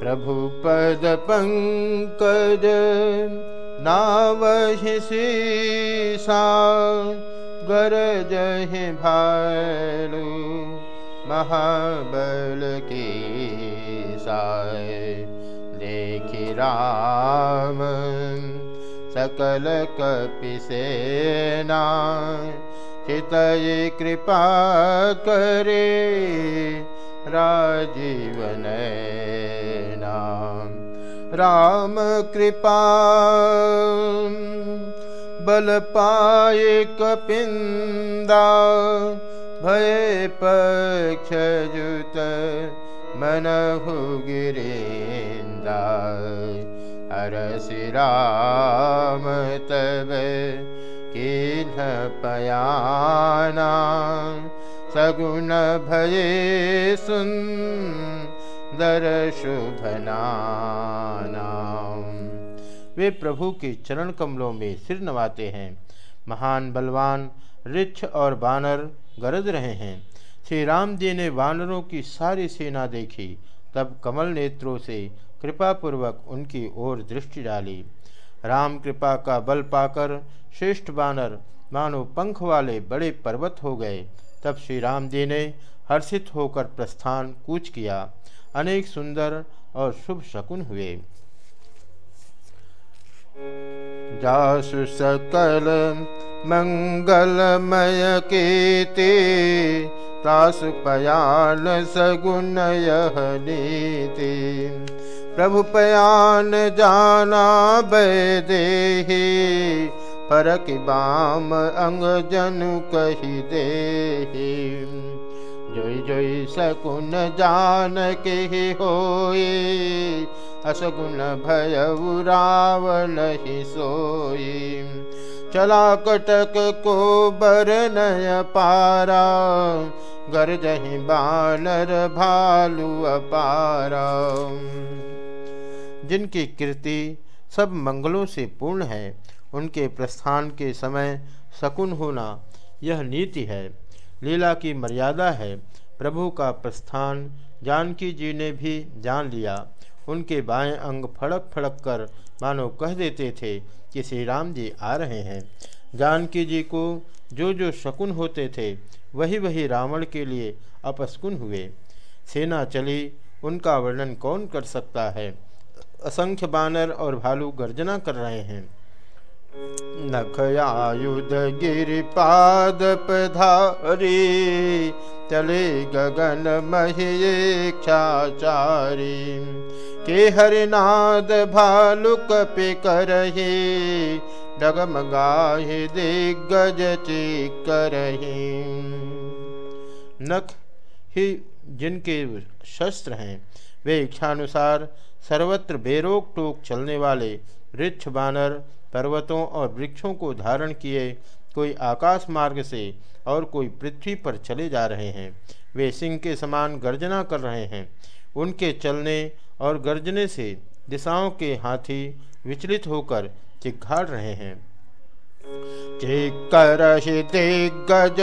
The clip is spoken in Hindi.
प्रभु पद पंकज नावहि शीसा गरजहि भालू महाबल राम सकल कपिसेना चितय कृपा करे राजीवन रामकृपा बलपाय कपिन्दा। भये पक्षयुत मनहु गिरेन्दा। अरसि राम तव किन्ह पयाना। सगुण भये सुंदर शुभनाना वे प्रभु के चरण कमलों में सिर नवाते हैं। महान बलवान, रिच्छ और बानर गरज रहे हैं। श्री राम जी ने वानरों की सारी सेना देखी। तब कमल नेत्रों से कृपापूर्वक उनकी ओर दृष्टि डाली। राम कृपा का बल पाकर श्रेष्ठ बानर, मानो पंख वाले बड़े पर्वत हो गए। तब श्री राम जी ने हर्षित होकर प्रस्थान कूच किया। अनेक सुंदर और शुभ शकुन हुए। जासु सकल मंगलमय कीर्ति, तासु पयान सगुण प्रभु पयान जाना बैदेही परक बाम अंग जनु कही दे जोई जोई सकुन जान के होए असगुण भय रावण ही सोई। चला कटक को बर नय पारा गरजही बानर भालू अपारा। जिनकी कृति सब मंगलों से पूर्ण है उनके प्रस्थान के समय शकुन होना यह नीति है। लीला की मर्यादा है। प्रभु का प्रस्थान जानकी जी ने भी जान लिया। उनके बाएँ अंग फड़क फड़क कर मानो कह देते थे कि श्री राम जी आ रहे हैं। जानकी जी को जो जो शकुन होते थे, वही वही रावण के लिए अपस्कुन हुए। सेना चली, उनका वर्णन कौन कर सकता है? असंख्य बानर और भालू गर्जना कर रहे हैं। नखयायुध गिरिपाद पधारी चले गगन महेक्षाचारी। के हरिनाद भालुक पे करही, डगमगाहि दिग्गज करही। नख ही जिनके शस्त्र हैं, वे इच्छानुसार सर्वत्र बेरोक टोक चलने वाले वृक्ष बानर पर्वतों और वृक्षों को धारण किए कोई आकाश मार्ग से और कोई पृथ्वी पर चले जा रहे हैं। वे सिंह के समान गर्जना कर रहे हैं। उनके चलने और गर्जने से दिशाओं के हाथी विचलित होकर चिघाड़ रहे हैं।